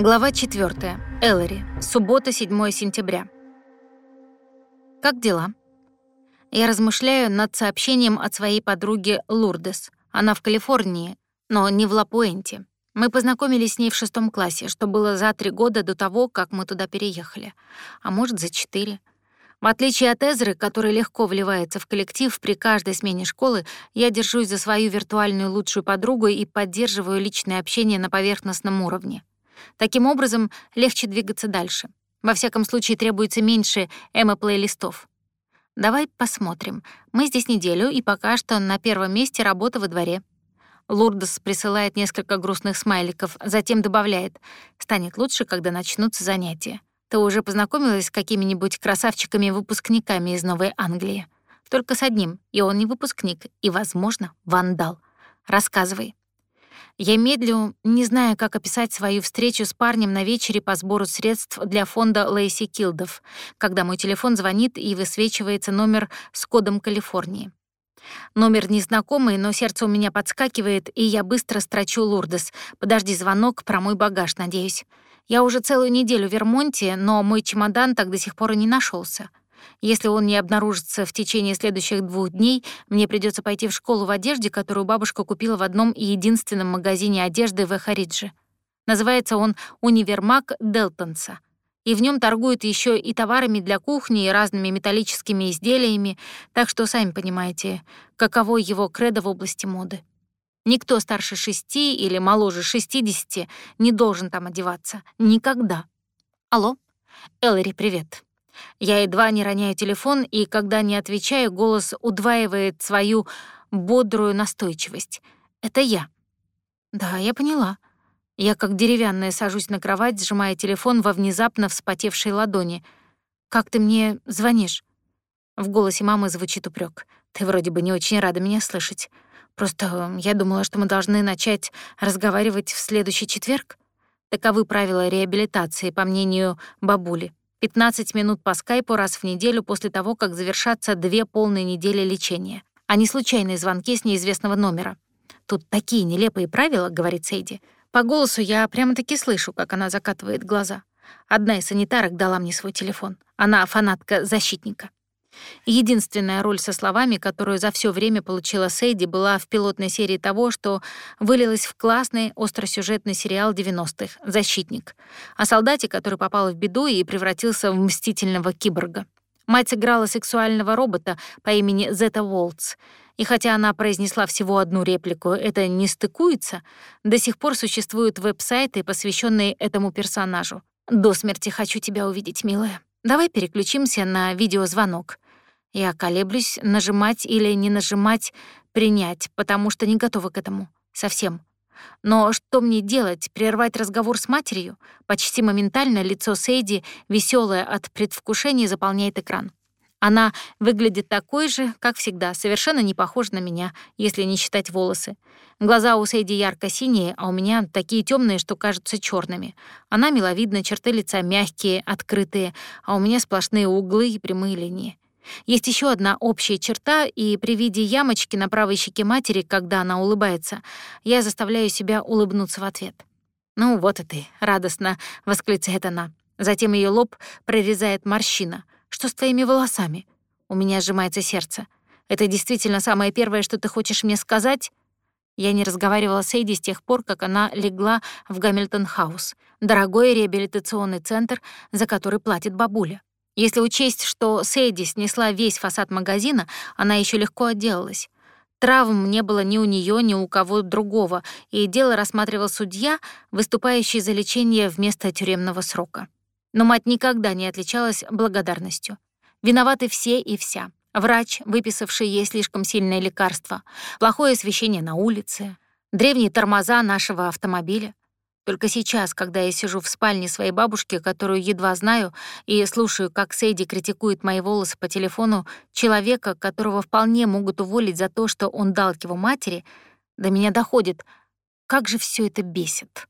Глава 4. Эллари. Суббота, 7 сентября. Как дела? Я размышляю над сообщением от своей подруги Лурдес. Она в Калифорнии, но не в Лапуэнте. Мы познакомились с ней в шестом классе, что было за три года до того, как мы туда переехали. А может, за четыре. В отличие от Эзры, который легко вливается в коллектив при каждой смене школы, я держусь за свою виртуальную лучшую подругу и поддерживаю личное общение на поверхностном уровне. Таким образом, легче двигаться дальше. Во всяком случае, требуется меньше эмо-плейлистов. Давай посмотрим. Мы здесь неделю, и пока что на первом месте работа во дворе. Лурдес присылает несколько грустных смайликов, затем добавляет «Станет лучше, когда начнутся занятия. Ты уже познакомилась с какими-нибудь красавчиками-выпускниками из Новой Англии? Только с одним, и он не выпускник, и, возможно, вандал. Рассказывай». Я медлю, не зная, как описать свою встречу с парнем на вечере по сбору средств для фонда Лейси Килдов, когда мой телефон звонит и высвечивается номер с кодом Калифорнии. Номер незнакомый, но сердце у меня подскакивает, и я быстро строчу Лурдес. «Подожди звонок, про мой багаж, надеюсь». Я уже целую неделю в Вермонте, но мой чемодан так до сих пор и не нашелся. Если он не обнаружится в течение следующих двух дней, мне придется пойти в школу в одежде, которую бабушка купила в одном и единственном магазине одежды в Эхаридже. Называется он «Универмаг Делтонса». И в нем торгуют еще и товарами для кухни, и разными металлическими изделиями, так что сами понимаете, каково его кредо в области моды. Никто старше шести или моложе шестидесяти не должен там одеваться. Никогда. Алло? Эллари, привет. Я едва не роняю телефон, и когда не отвечаю, голос удваивает свою бодрую настойчивость. Это я. Да, я поняла. Я как деревянная сажусь на кровать, сжимая телефон во внезапно вспотевшей ладони. «Как ты мне звонишь?» В голосе мамы звучит упрек. «Ты вроде бы не очень рада меня слышать. Просто я думала, что мы должны начать разговаривать в следующий четверг. Таковы правила реабилитации, по мнению бабули. 15 минут по скайпу раз в неделю после того, как завершатся две полные недели лечения, а не случайные звонки с неизвестного номера. «Тут такие нелепые правила», — говорит Сейди. По голосу я прямо-таки слышу, как она закатывает глаза. Одна из санитарок дала мне свой телефон. Она фанатка «Защитника». Единственная роль со словами, которую за все время получила Сейди, была в пилотной серии того, что вылилось в классный остросюжетный сериал 90-х «Защитник», о солдате, который попал в беду и превратился в мстительного киборга. Мать сыграла сексуального робота по имени Зета Волтс, и хотя она произнесла всего одну реплику «это не стыкуется», до сих пор существуют веб-сайты, посвященные этому персонажу. «До смерти хочу тебя увидеть, милая». Давай переключимся на видеозвонок. Я колеблюсь, нажимать или не нажимать «принять», потому что не готова к этому. Совсем. Но что мне делать? Прервать разговор с матерью? Почти моментально лицо Сейди, веселое от предвкушения, заполняет экран. Она выглядит такой же, как всегда, совершенно не похожа на меня, если не считать волосы. Глаза у Сейди ярко-синие, а у меня такие темные, что кажутся черными. Она миловидна, черты лица мягкие, открытые, а у меня сплошные углы и прямые линии. Есть еще одна общая черта, и при виде ямочки на правой щеке матери, когда она улыбается, я заставляю себя улыбнуться в ответ. «Ну вот и ты», — радостно восклицает она. Затем ее лоб прорезает морщина — что с твоими волосами? У меня сжимается сердце. Это действительно самое первое, что ты хочешь мне сказать? Я не разговаривала с Эйди с тех пор, как она легла в Гамильтон-хаус, дорогой реабилитационный центр, за который платит бабуля. Если учесть, что Сейди снесла весь фасад магазина, она еще легко отделалась. Травм не было ни у нее, ни у кого другого, и дело рассматривал судья, выступающий за лечение вместо тюремного срока. Но мать никогда не отличалась благодарностью. Виноваты все и вся. Врач, выписавший ей слишком сильное лекарство, плохое освещение на улице, древние тормоза нашего автомобиля. Только сейчас, когда я сижу в спальне своей бабушки, которую едва знаю, и слушаю, как Сейди критикует мои волосы по телефону, человека, которого вполне могут уволить за то, что он дал его матери, до меня доходит, как же все это бесит.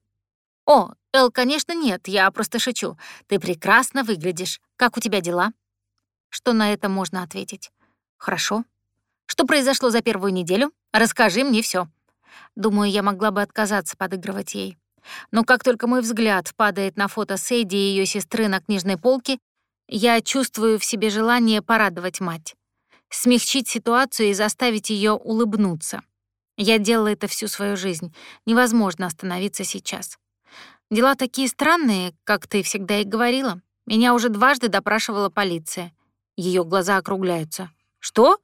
«О, Эл, конечно, нет, я просто шучу. Ты прекрасно выглядишь. Как у тебя дела?» Что на это можно ответить? «Хорошо. Что произошло за первую неделю? Расскажи мне все. Думаю, я могла бы отказаться подыгрывать ей. Но как только мой взгляд падает на фото Сэйди и ее сестры на книжной полке, я чувствую в себе желание порадовать мать, смягчить ситуацию и заставить ее улыбнуться. Я делала это всю свою жизнь. Невозможно остановиться сейчас. Дела такие странные, как ты всегда и говорила. Меня уже дважды допрашивала полиция. Ее глаза округляются. Что?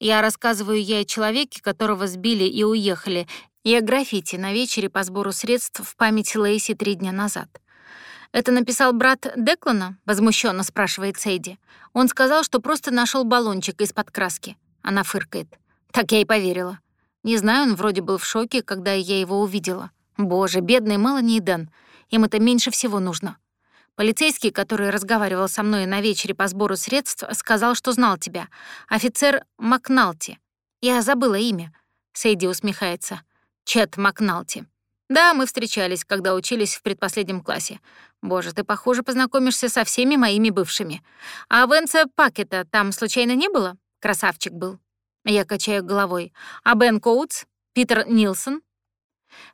Я рассказываю ей о человеке, которого сбили и уехали, и о граффити на вечере по сбору средств в память Лейси три дня назад. «Это написал брат Деклана?» — возмущенно спрашивает Сейди. «Он сказал, что просто нашел баллончик из-под краски». Она фыркает. Так я и поверила. Не знаю, он вроде был в шоке, когда я его увидела. Боже, бедный Мелани и Дэн. Им это меньше всего нужно. Полицейский, который разговаривал со мной на вечере по сбору средств, сказал, что знал тебя. Офицер Макналти. Я забыла имя. Сейди усмехается. Чет Макналти. Да, мы встречались, когда учились в предпоследнем классе. Боже, ты, похоже, познакомишься со всеми моими бывшими. А Венса Пакета там случайно не было? Красавчик был. Я качаю головой. А Бен Коутс? Питер Нилсон?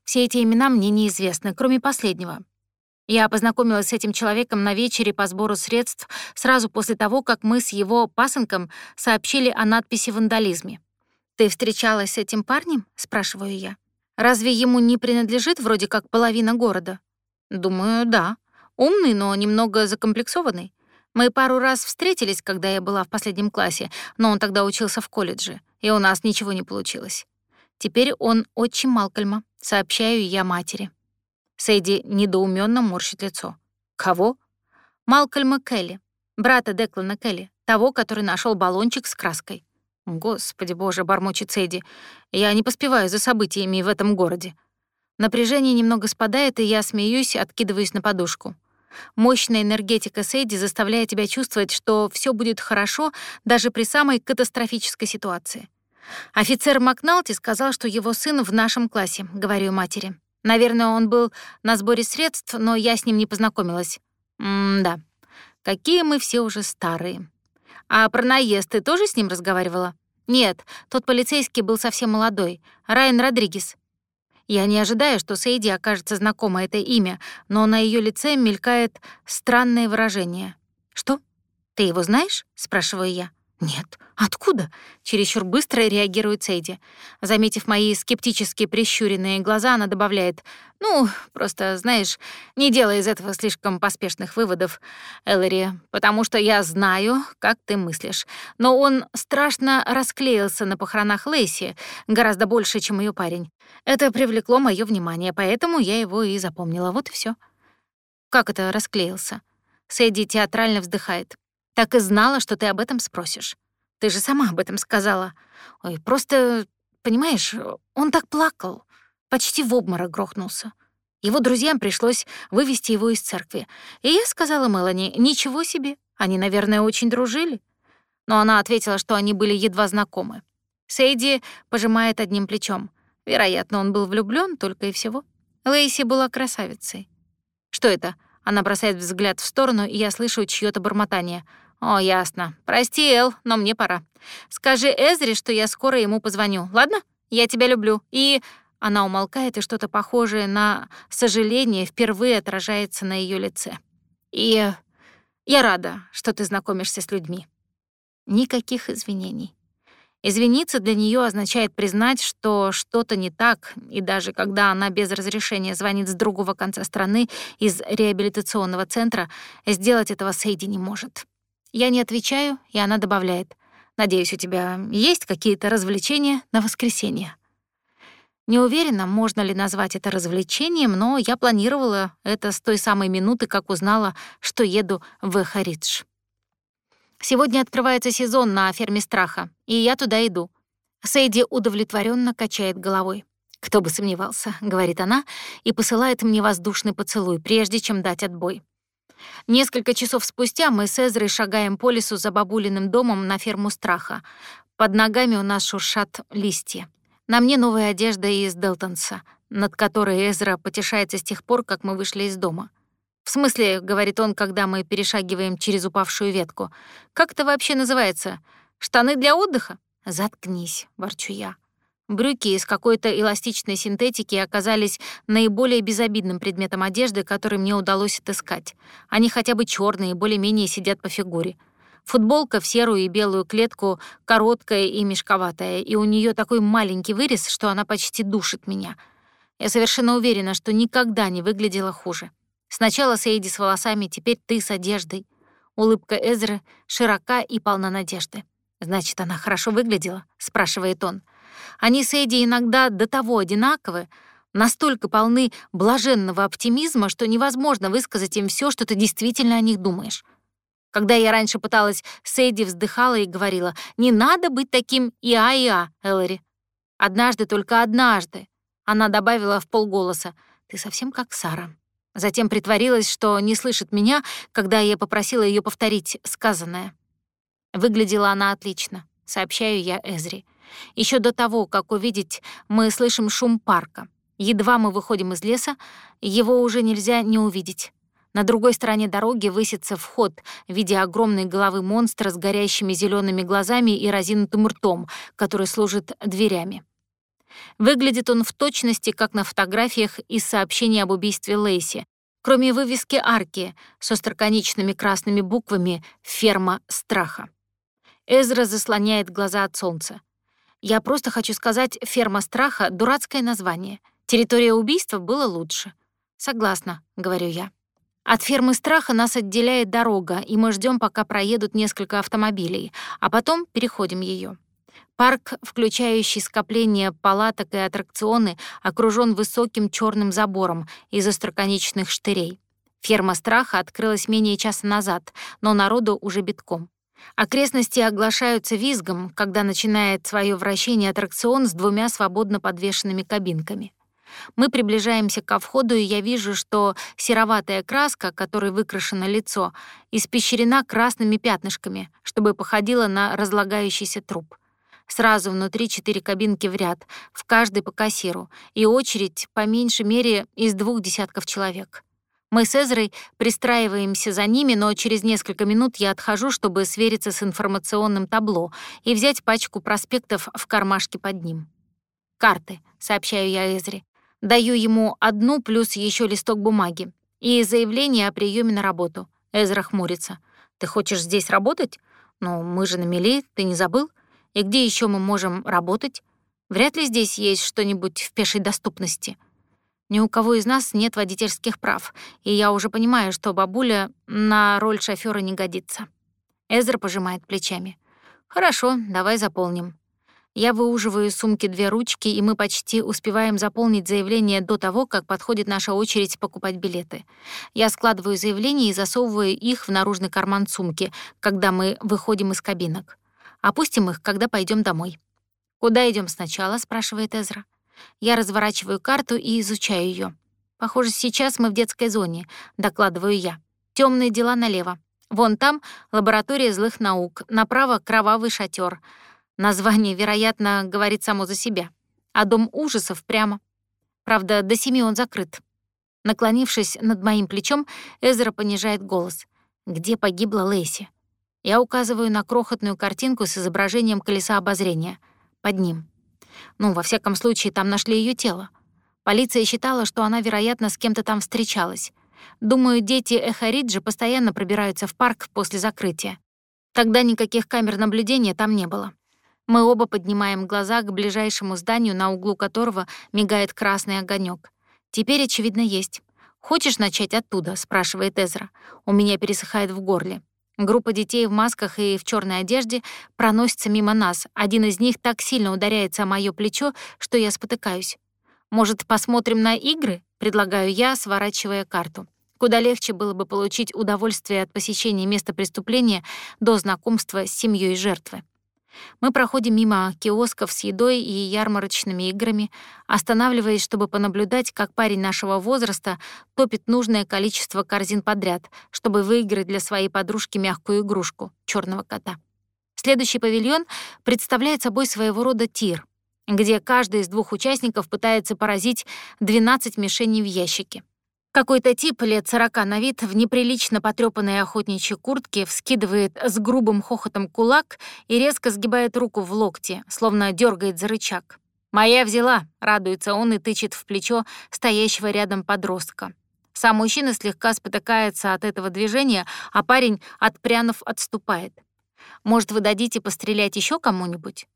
Все эти имена мне неизвестны, кроме последнего. Я познакомилась с этим человеком на вечере по сбору средств сразу после того, как мы с его пасынком сообщили о надписи «вандализме». «Ты встречалась с этим парнем?» — спрашиваю я. Разве ему не принадлежит вроде как половина города? Думаю, да. Умный, но немного закомплексованный. Мы пару раз встретились, когда я была в последнем классе, но он тогда учился в колледже, и у нас ничего не получилось. Теперь он отчим Малкольма, сообщаю я матери. Сэйди недоуменно морщит лицо. Кого? Малкольма Келли, брата Деклана Келли, того, который нашел баллончик с краской. Господи боже, бормочет Сэдди. Я не поспеваю за событиями в этом городе. Напряжение немного спадает, и я смеюсь, откидываюсь на подушку. Мощная энергетика Сэдди заставляет тебя чувствовать, что все будет хорошо даже при самой катастрофической ситуации. Офицер Макналти сказал, что его сын в нашем классе, говорю матери. Наверное, он был на сборе средств, но я с ним не познакомилась. М-да. Какие мы все уже старые. А про наезд ты тоже с ним разговаривала? Нет, тот полицейский был совсем молодой, Райан Родригес. Я не ожидаю, что Сейди окажется знакомо это имя, но на ее лице мелькает странное выражение. «Что? Ты его знаешь?» — спрашиваю я. «Нет. Откуда?» — чересчур быстро реагирует Сейди. Заметив мои скептически прищуренные глаза, она добавляет, «Ну, просто, знаешь, не делай из этого слишком поспешных выводов, Эллари, потому что я знаю, как ты мыслишь. Но он страшно расклеился на похоронах Лейси, гораздо больше, чем ее парень. Это привлекло мое внимание, поэтому я его и запомнила. Вот и все. «Как это расклеился?» Сэдди театрально вздыхает. Так и знала, что ты об этом спросишь. Ты же сама об этом сказала. Ой, просто, понимаешь, он так плакал. Почти в обморок грохнулся. Его друзьям пришлось вывести его из церкви. И я сказала Мелани, ничего себе, они, наверное, очень дружили. Но она ответила, что они были едва знакомы. Сейди пожимает одним плечом. Вероятно, он был влюблён только и всего. Лейси была красавицей. Что это? Она бросает взгляд в сторону, и я слышу чьё-то бормотание — «О, ясно. Прости, Эл, но мне пора. Скажи Эзри, что я скоро ему позвоню, ладно? Я тебя люблю. И...» Она умолкает, и что-то похожее на сожаление впервые отражается на ее лице. «И я рада, что ты знакомишься с людьми». Никаких извинений. Извиниться для нее означает признать, что что-то не так, и даже когда она без разрешения звонит с другого конца страны из реабилитационного центра, сделать этого Сейди не может. Я не отвечаю, и она добавляет. «Надеюсь, у тебя есть какие-то развлечения на воскресенье?» Не уверена, можно ли назвать это развлечением, но я планировала это с той самой минуты, как узнала, что еду в Эхаридж. Сегодня открывается сезон на ферме страха, и я туда иду. Сейди удовлетворенно качает головой. «Кто бы сомневался», — говорит она, и посылает мне воздушный поцелуй, прежде чем дать отбой. Несколько часов спустя мы с Эзрой шагаем по лесу за бабулиным домом на ферму страха. Под ногами у нас шуршат листья. На мне новая одежда из Делтонса, над которой Эзра потешается с тех пор, как мы вышли из дома. «В смысле», — говорит он, когда мы перешагиваем через упавшую ветку, «как это вообще называется? Штаны для отдыха?» «Заткнись», — ворчу я. Брюки из какой-то эластичной синтетики оказались наиболее безобидным предметом одежды, который мне удалось отыскать. Они хотя бы черные, более-менее сидят по фигуре. Футболка в серую и белую клетку, короткая и мешковатая, и у нее такой маленький вырез, что она почти душит меня. Я совершенно уверена, что никогда не выглядела хуже. Сначала Сейди с волосами, теперь ты с одеждой. Улыбка Эзры широка и полна надежды. «Значит, она хорошо выглядела?» — спрашивает он. Они с Эдди иногда до того одинаковы, настолько полны блаженного оптимизма, что невозможно высказать им все, что ты действительно о них думаешь. Когда я раньше пыталась, Сэйди вздыхала и говорила, «Не надо быть таким иа-иа, Эллари». Однажды, только однажды, она добавила в полголоса, «Ты совсем как Сара». Затем притворилась, что не слышит меня, когда я попросила ее повторить сказанное. Выглядела она отлично, сообщаю я Эзри. Еще до того, как увидеть, мы слышим шум парка. Едва мы выходим из леса, его уже нельзя не увидеть. На другой стороне дороги высится вход в виде огромной головы монстра с горящими зелеными глазами и разинутым ртом, который служит дверями. Выглядит он в точности, как на фотографиях из сообщений об убийстве Лейси, кроме вывески арки с остроконечными красными буквами «Ферма страха». Эзра заслоняет глаза от солнца. Я просто хочу сказать, «Ферма страха» — дурацкое название. Территория убийства было лучше. Согласна, говорю я. От фермы страха нас отделяет дорога, и мы ждем, пока проедут несколько автомобилей, а потом переходим ее. Парк, включающий скопление палаток и аттракционы, окружен высоким черным забором из остроконечных штырей. Ферма страха открылась менее часа назад, но народу уже битком. Окрестности оглашаются визгом, когда начинает свое вращение аттракцион с двумя свободно подвешенными кабинками. Мы приближаемся ко входу, и я вижу, что сероватая краска, которой выкрашено лицо, испещрена красными пятнышками, чтобы походила на разлагающийся труп. Сразу внутри четыре кабинки в ряд, в каждой по кассиру, и очередь по меньшей мере из двух десятков человек. Мы с Эзрой пристраиваемся за ними, но через несколько минут я отхожу, чтобы свериться с информационным табло и взять пачку проспектов в кармашке под ним. «Карты», — сообщаю я Эзре. Даю ему одну плюс еще листок бумаги и заявление о приеме на работу. Эзра хмурится. «Ты хочешь здесь работать? Ну, мы же на мели, ты не забыл? И где еще мы можем работать? Вряд ли здесь есть что-нибудь в пешей доступности». Ни у кого из нас нет водительских прав, и я уже понимаю, что бабуля на роль шофера не годится. Эзра пожимает плечами. «Хорошо, давай заполним». Я выуживаю из сумки две ручки, и мы почти успеваем заполнить заявление до того, как подходит наша очередь покупать билеты. Я складываю заявление и засовываю их в наружный карман сумки, когда мы выходим из кабинок. Опустим их, когда пойдем домой. «Куда идем сначала?» — спрашивает Эзра. Я разворачиваю карту и изучаю ее. Похоже, сейчас мы в детской зоне, докладываю я. Темные дела налево. Вон там лаборатория злых наук, направо кровавый шатер. Название, вероятно, говорит само за себя. А дом ужасов прямо. Правда, до семи он закрыт. Наклонившись над моим плечом, Эзра понижает голос. «Где погибла Лейси?» Я указываю на крохотную картинку с изображением колеса обозрения. Под ним. Ну, во всяком случае, там нашли ее тело. Полиция считала, что она, вероятно, с кем-то там встречалась. Думаю, дети Эхариджи постоянно пробираются в парк после закрытия. Тогда никаких камер наблюдения там не было. Мы оба поднимаем глаза к ближайшему зданию, на углу которого мигает красный огонек. Теперь, очевидно, есть. «Хочешь начать оттуда?» — спрашивает Эзра. У меня пересыхает в горле. Группа детей в масках и в черной одежде проносится мимо нас. Один из них так сильно ударяется о моё плечо, что я спотыкаюсь. «Может, посмотрим на игры?» — предлагаю я, сворачивая карту. Куда легче было бы получить удовольствие от посещения места преступления до знакомства с семьей жертвы. Мы проходим мимо киосков с едой и ярмарочными играми, останавливаясь, чтобы понаблюдать, как парень нашего возраста топит нужное количество корзин подряд, чтобы выиграть для своей подружки мягкую игрушку — черного кота. Следующий павильон представляет собой своего рода тир, где каждый из двух участников пытается поразить 12 мишеней в ящике. Какой-то тип лет сорока на вид в неприлично потрёпанной охотничьей куртке вскидывает с грубым хохотом кулак и резко сгибает руку в локте, словно дергает за рычаг. «Моя взяла», — радуется он и тычет в плечо стоящего рядом подростка. Сам мужчина слегка спотыкается от этого движения, а парень, отпрянув, отступает. «Может, вы дадите пострелять еще кому-нибудь?»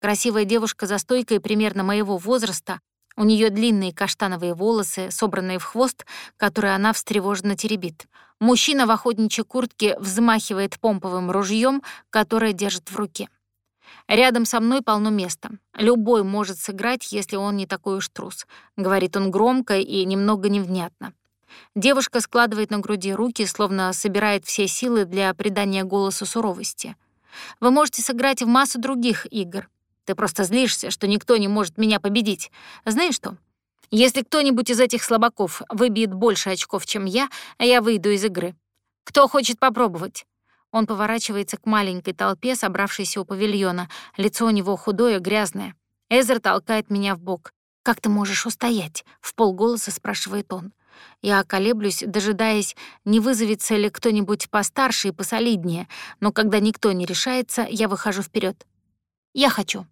Красивая девушка за стойкой примерно моего возраста, у нее длинные каштановые волосы, собранные в хвост, который она встревоженно теребит. Мужчина в охотничьей куртке взмахивает помповым ружьем, которое держит в руке. Рядом со мной полно места. Любой может сыграть, если он не такой уж трус. Говорит он громко и немного невнятно. Девушка складывает на груди руки, словно собирает все силы для придания голосу суровости. Вы можете сыграть в массу других игр. Ты просто злишься, что никто не может меня победить. Знаешь что? Если кто-нибудь из этих слабаков выбьет больше очков, чем я, я выйду из игры. Кто хочет попробовать? Он поворачивается к маленькой толпе, собравшейся у павильона. Лицо у него худое, грязное. Эзер толкает меня в бок. «Как ты можешь устоять?» — в полголоса спрашивает он. Я колеблюсь, дожидаясь, не вызовется ли кто-нибудь постарше и посолиднее, но когда никто не решается, я выхожу вперед. «Я хочу».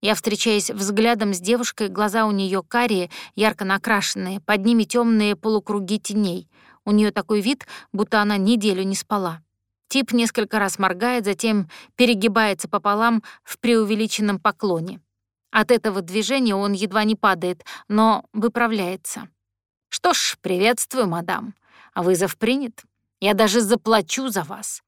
Я встречаюсь взглядом с девушкой, глаза у нее карие, ярко накрашенные, под ними темные полукруги теней. У нее такой вид, будто она неделю не спала. Тип несколько раз моргает, затем перегибается пополам в преувеличенном поклоне. От этого движения он едва не падает, но выправляется. «Что ж, приветствую, мадам. А вызов принят. Я даже заплачу за вас.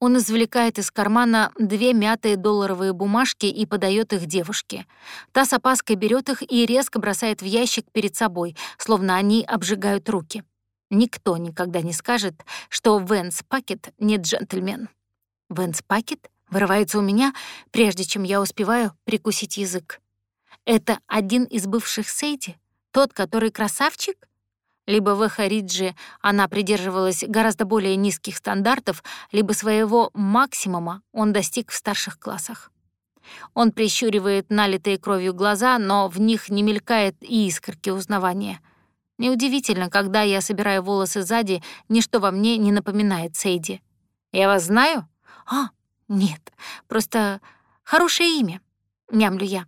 Он извлекает из кармана две мятые долларовые бумажки и подает их девушке. Та с опаской берет их и резко бросает в ящик перед собой, словно они обжигают руки. Никто никогда не скажет, что Венс Пакет не джентльмен. Венс Пакет вырывается у меня, прежде чем я успеваю прикусить язык. Это один из бывших Сейди? Тот, который красавчик? Либо в Эхариджи она придерживалась гораздо более низких стандартов, либо своего максимума он достиг в старших классах. Он прищуривает налитые кровью глаза, но в них не мелькает и искорки узнавания. Неудивительно, когда я собираю волосы сзади, ничто во мне не напоминает Сейди. «Я вас знаю?» «А, нет, просто хорошее имя», — мямлю я.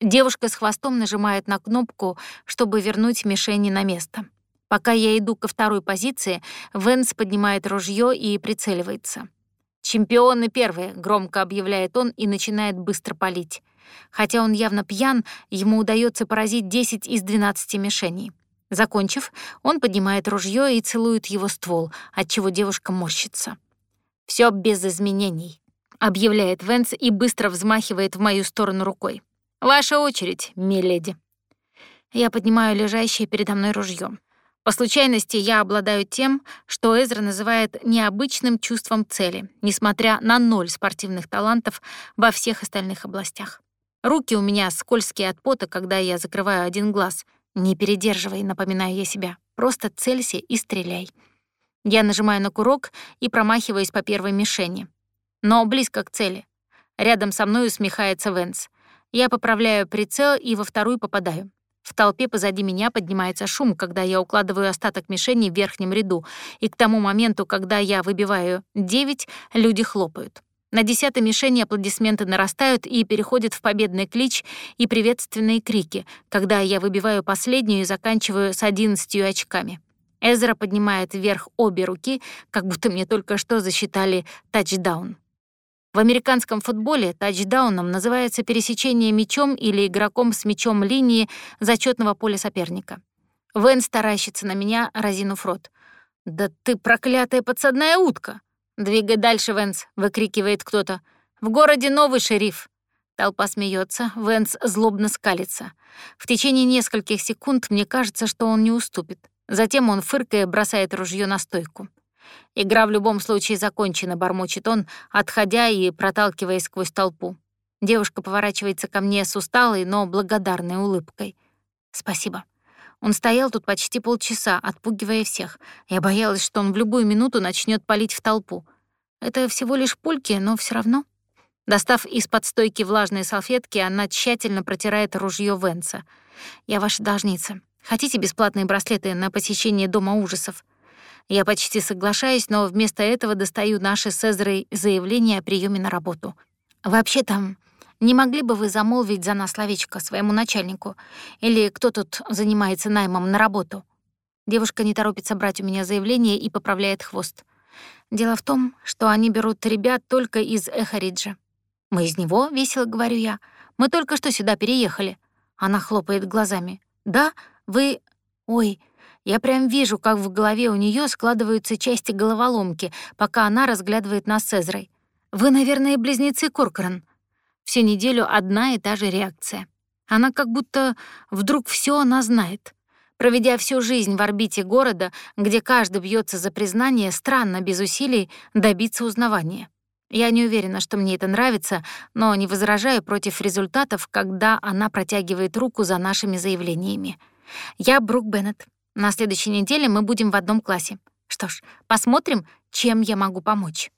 Девушка с хвостом нажимает на кнопку, чтобы вернуть мишени на место. Пока я иду ко второй позиции, Венс поднимает ружье и прицеливается. «Чемпионы первые», — громко объявляет он и начинает быстро палить. Хотя он явно пьян, ему удается поразить 10 из 12 мишеней. Закончив, он поднимает ружье и целует его ствол, отчего девушка морщится. Все без изменений», — объявляет Венс и быстро взмахивает в мою сторону рукой. «Ваша очередь, миледи». Я поднимаю лежащее передо мной ружье. По случайности я обладаю тем, что Эзра называет необычным чувством цели, несмотря на ноль спортивных талантов во всех остальных областях. Руки у меня скользкие от пота, когда я закрываю один глаз. Не передерживай, напоминаю я себя. Просто целься и стреляй. Я нажимаю на курок и промахиваюсь по первой мишени. Но близко к цели. Рядом со мной усмехается Венс. Я поправляю прицел и во вторую попадаю. В толпе позади меня поднимается шум, когда я укладываю остаток мишени в верхнем ряду, и к тому моменту, когда я выбиваю девять, люди хлопают. На десятой мишени аплодисменты нарастают и переходят в победный клич и приветственные крики, когда я выбиваю последнюю и заканчиваю с одиннадцатью очками. Эзра поднимает вверх обе руки, как будто мне только что засчитали тачдаун. В американском футболе тачдауном называется пересечение мячом или игроком с мячом линии зачетного поля соперника. Венс таращится на меня, разинув рот. «Да ты проклятая подсадная утка!» «Двигай дальше, Венс!» — выкрикивает кто-то. «В городе новый шериф!» Толпа смеется, Венс злобно скалится. В течение нескольких секунд мне кажется, что он не уступит. Затем он, фыркая, бросает ружье на стойку. Игра в любом случае закончена, бормочет он, отходя и проталкиваясь сквозь толпу. Девушка поворачивается ко мне с усталой, но благодарной улыбкой. «Спасибо». Он стоял тут почти полчаса, отпугивая всех. Я боялась, что он в любую минуту начнет палить в толпу. Это всего лишь пульки, но все равно. Достав из-под стойки влажные салфетки, она тщательно протирает ружье Венса. «Я ваша должница. Хотите бесплатные браслеты на посещение Дома ужасов?» Я почти соглашаюсь, но вместо этого достаю наши с Эзрой заявление о приеме на работу. Вообще-то, Не могли бы вы замолвить за нас словечко своему начальнику? Или кто тут занимается наймом на работу?» Девушка не торопится брать у меня заявление и поправляет хвост. Дело в том, что они берут ребят только из Эхариджа. «Мы из него?» — весело говорю я. «Мы только что сюда переехали». Она хлопает глазами. «Да? Вы... Ой, я прям вижу, как в голове у нее складываются части головоломки, пока она разглядывает нас с Эзрой. Вы, наверное, близнецы Коркоран. Всю неделю одна и та же реакция. Она как будто вдруг все она знает. Проведя всю жизнь в орбите города, где каждый бьется за признание, странно без усилий добиться узнавания. Я не уверена, что мне это нравится, но не возражаю против результатов, когда она протягивает руку за нашими заявлениями. Я Брук Беннет. На следующей неделе мы будем в одном классе. Что ж, посмотрим, чем я могу помочь.